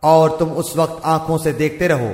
اور تم اس وقت آنکھوں سے دیکھتے رہو۔